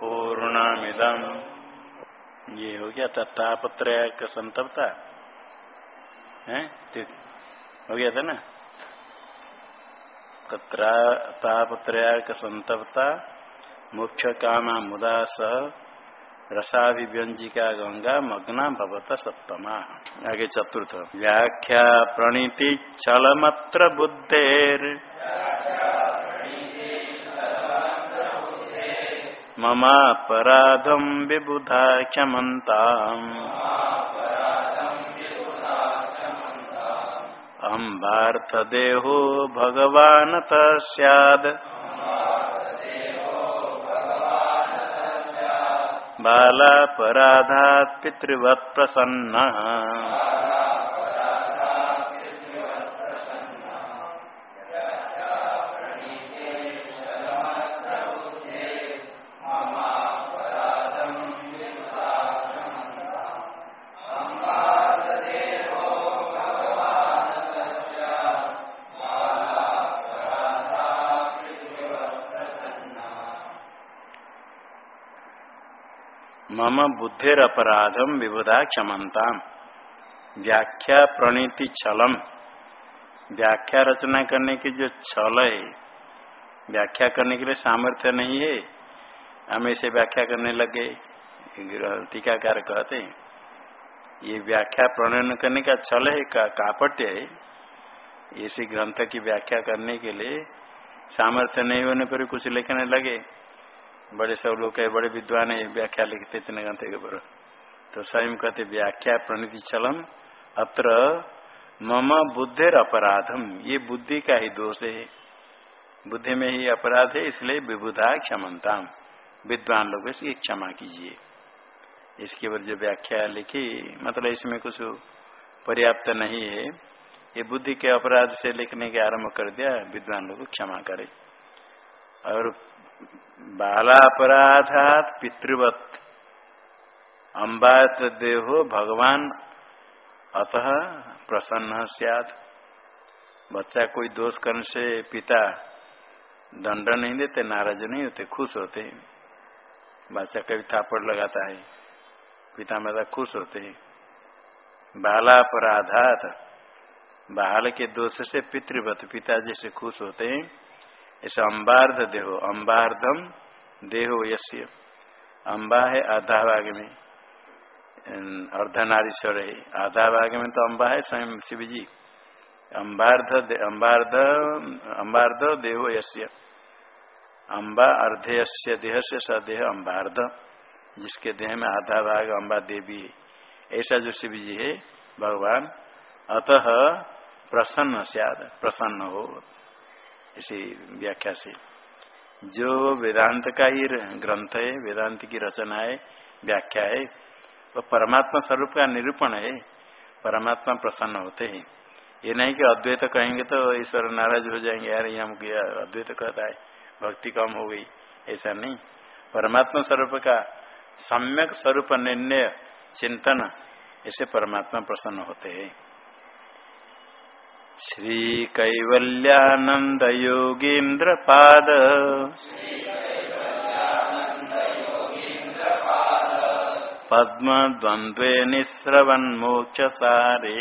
पूर्णमिदम। ये हो गया था तापत्रय का संतपता। है? हो गया था ना? तापत्रया का संतपता। मुख्य कामा मुदा सह रसाभिव्यंजिका गंगा मग्ना भवत सप्तमा। आगे चतुर्थ। व्याख्या प्रणीति छलमत्र बुद्धेर। ममापराधम विबुधा क्षमता अम्बार्थदेहो भगवान सैद बालापराधात् पितृवत् प्रसन्न मम बुद्धिर अपराधम विबुधा क्षमता व्याख्या प्रणीति छलम। व्याख्या रचना करने की जो छल है, व्याख्या करने के लिए सामर्थ्य नहीं है। हम इसे व्याख्या करने लगे टीकाकार कहते हैं। ये व्याख्या प्रणयन करने का छल है, का कापट्य है। इसी ग्रंथ की व्याख्या करने के लिए सामर्थ्य नहीं होने पर कुछ लिखने लगे। बड़े सब लोग है बड़े विद्वान है व्याख्या लिखते इतने ग्रंथ के ऊपर। तो स्वयं कहते, व्याख्या प्रणति चलम अत्र मम बुद्धिर अपराधम। ये बुद्धि का ही दोष है। बुद्धि में ही अपराध है, इसलिए विबुधा क्षमता विद्वान लोग इसकी क्षमा कीजिए। इसके ऊपर जो व्याख्या लिखी मतलब इसमें कुछ पर्याप्त नहीं है। ये बुद्धि के अपराध से लिखने के आरंभ कर दिया, विद्वान लोग क्षमा करे। और बालापराधात पितृवत। अम्बात देहो भगवान अतः प्रसन्न सियाद बच्चा कोई दोष करने से पिता दंड नहीं देते, नाराज़ नहीं होते, खुश होते। बच्चा कभी थापड़ लगाता है, पिता माता खुश होते। हैं बालापराधात, बाल के दोष से पितृवत, पिताजी से खुश होते। हैं ऐसा अम्बार्ध देहो अम्बार्धम देहो यश्य अम्बा है आधा भाग में। अर्धनारीश्वर है आधा भाग में तो अम्बा है स्वयं शिव जी अम्बार्ध अम्बार्ध अम्बार्ध देहो यश्य अम्बा अर्धेयस्य देह से सदेह अम्बार्ध जिसके देह में आधा भाग अम्बा देवी ऐसा जो शिव जी है, भगवान, अतः प्रसन्न, सियाद प्रसन्न हो। इसी व्याख्या से। जो वेदांत का ही ग्रंथ है, वेदांत की रचना है, व्याख्या है, वो परमात्मा स्वरूप का निरूपण है, परमात्मा प्रसन्न होते हैं। ये नहीं कि अद्वैत कहेंगे तो ईश्वर नाराज़ हो जाएँगे, यार ये हम अद्वैत कहता है, भक्ति कम हो गई, ऐसा नहीं। परमात्मा स्वरूप का सम्यक स्वरूप, निर्णय, चिंतन, ऐसे परमात्मा प्रसन्न होते हैं। श्री कैवल्यानंद योगींद्र पाद पद्म द्वंद्वे निस्रवन सारे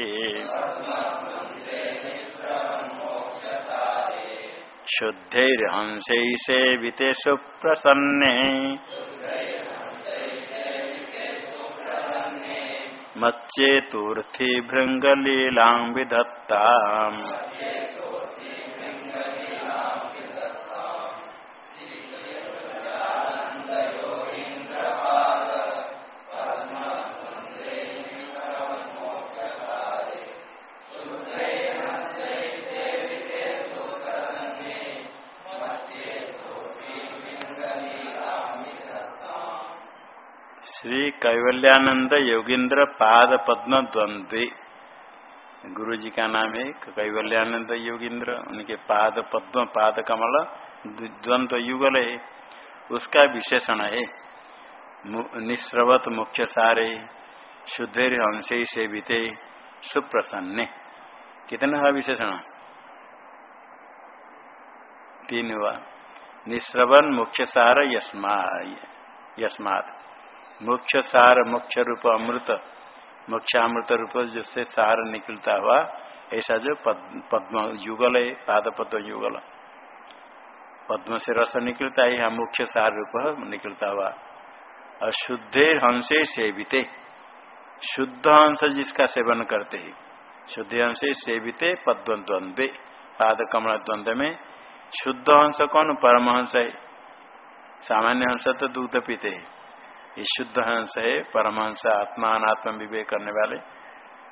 शुद्धैर्हंसै सेविते सुप्रसन्ने। मच्चेतूर्थी भृंगलीला विधत्ता श्री कैवल्यानंद योगिंद्र पाद पद्म द्वंद्वे। गुरु जी का नाम है कैवल्यानंद योगिंद्र, उनके पाद पद्म, पाद कमल द्वंद्व युगल है। उसका विशेषण है निस्रवत मुख्य सारे, शुद्धेर अंशे से बीते सुप्रसन्न। कितना है विशेषण? तीन हुआ। निश्रवन मुख्य सार यस्मा यस्मात। मुख्य सार मुख्य रूप अमृत मुख्य अमृत रूप जिससे सार निकलता हुआ, ऐसा जो पद्म युगल है पाद पद्म युगल। पद्म से रस निकलता है यहाँ मुख्य सार रूप निकलता हुआ। अशुद्धे हंसे सेविते। शुद्ध हंस जिसका सेवन करते ही। शुद्ध हंस सेविते पद्म द्वंद्वे पाद कमल द्वंद्व में। शुद्ध हंस कौन? परमहंस है। सामान्य हंस तो दूध पीते ये शुद्ध हंस है, परमहंस आत्मा अनात्म विवेक करने वाले।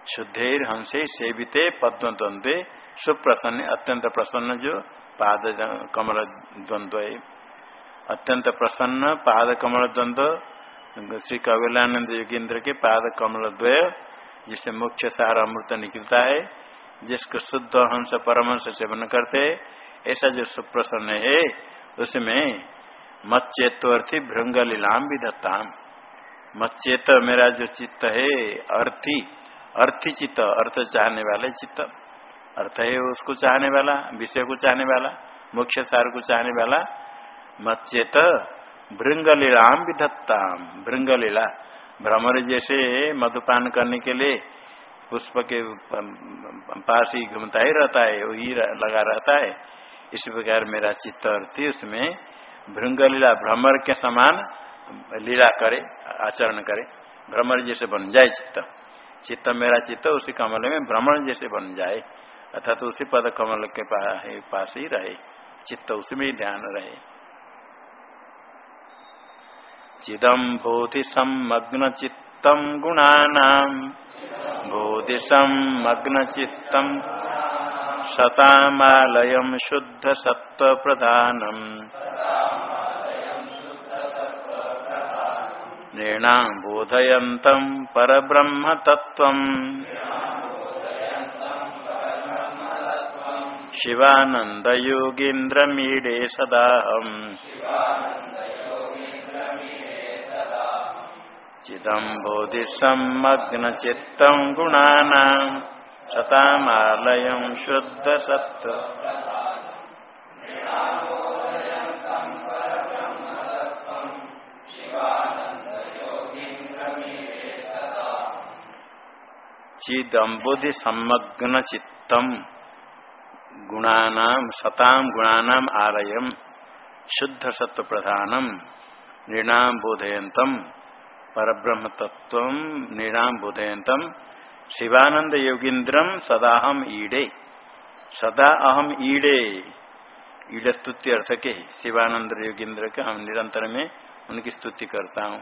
शुद्धेर हंसे, सेविते पद्म द्वंद्वे सुप्रसन्न, अत्यंत प्रसन्न जो पाद कमल द्वंद्व अत्यंत प्रसन्न पाद कमल द्वंद्व श्री कविलानंद योगेंद्र के पाद कमल द्वय जिससे मुख्य सार अमृत निकलता है, जिसको शुद्ध हंस, परमहंस सेवन करते ऐसा जो सुप्रसन्न है, उसमें मच्चेत अर्थी भृंग लीलाम विधत्ताम मच्चेत मेरा जो चित्त है, अर्थी अर्थी चित्त, अर्थ चाहने वाले चित्त। अर्थ है उसको चाहने वाला, विषय को चाहने वाला मुख्य सार को चाहने वाला। मच्चेत भृंग लीलाम विधत्ताम भृंग लीला भ्रमर जैसे मधुपान करने के लिए पुष्प के पास ही घूमता ही रहता है, वही लगा रहता है। इस प्रकार मेरा चित्त अर्थी, उसमें भृंग लीला भ्रमर के समान लीला करे, आचरण करे, भ्रमर जैसे बन जाए चित्त। चित्त मेरा चित्त, उसी कमल में भ्रमण जैसे बन जाए। अर्थात तो उसी पद कमल के पास ही रहे। चित्त उसमें ही ध्यान रहे। चिदम बोधि सम्मग्न चित्तम गुणानाम बोधि सम्मग्न चित्तम शतामालयं शुद्ध सत्व प्रधानम नृणां बोधयन्तं परब्रह्म तत्त्वम् शिवानन्दयोगीन्द्रमीडे सदाहम् चिदं बोधिसम्मग्नचित्तं गुणानाम् सतामालयं शुद्ध चिदम्बुधि सम्मग्न चित्तम गुणानाम सताम गुणानाम आलयम शुद्ध सत्व प्रधानम नृणाम बोधयंतम परब्रह्म तत्व नृणाम बोधयंतम शिवानंद योगिंद्रम सदा हम ईडे। सदा अहम ईडे। ईड स्तुति अर्थ के शिवानंद योगिंद्र के हम निरंतर में उनकी स्तुति करता हूँ।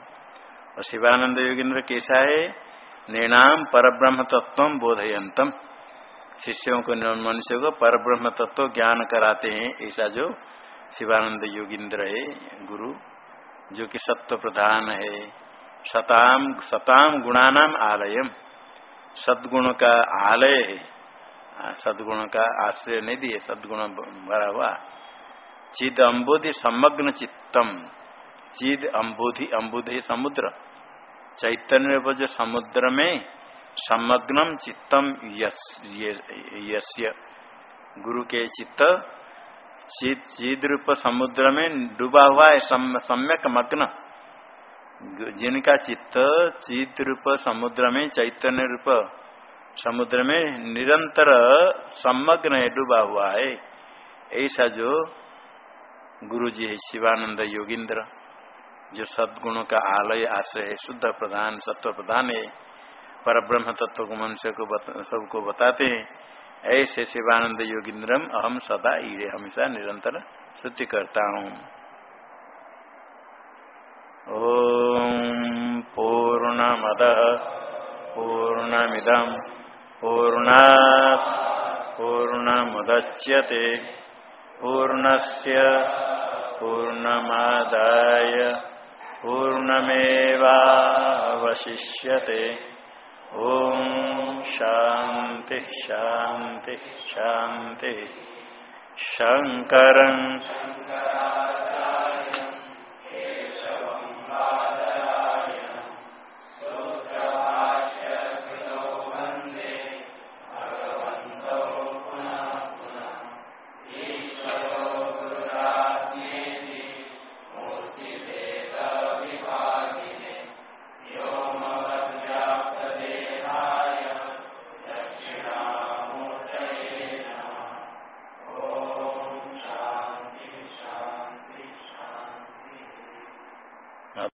और शिवानंद योगिंद्र कैसा है? निर्णाम पर ब्रह्म तत्व बोधयंतम शिष्यों को मनुष्य को पर ब्रह्म तत्व ज्ञान कराते हैं, ऐसा जो शिवानंद योगिंद्र है, गुरु, जो कि सत्व प्रधान है। सताम सताम गुणानाम आलयम। सदगुण का आलय है। सदगुण का आश्रय नहीं दिए, सदगुण भरा हुआ। चिद अम्बुधि समग्न चित्तम। चिद अम्बुधि अम्बुधि समुद्र। चैतन्य जो समुद्र में समग्नम चित्तम यस्य गुरु के चित्त चिद चिद रूप समुद्र में डूबा हुआ है सम, सम्यक मग्न। जिनका चित्त चित रूप समुद्र में चैतन्य रूप समुद्र में निरंतर समग्न है डूबा हुआ है। ऐसा जो गुरु जी है शिवानंद योगिंद्र। जो सदगुणों का आलय, आश्रय है शुद्ध प्रधान, सत्व प्रधान है पर ब्रह्म तत्व को मनुष्य को सबको बताते हैं। ऐसे शिवानंद योगिंद्रम अहम सदा ईरे हमेशा निरंतर स्तुति करता हूँ। ॐ पूर्णमदः पूर्णमिदम् पूर्णात् पूर्णमुदच्यते। पूर्णस्य पूर्णमादाय पूर्णमेवावशिष्यते। ॐ शान्तिः शान्तिः शान्तिः। शङ्करम्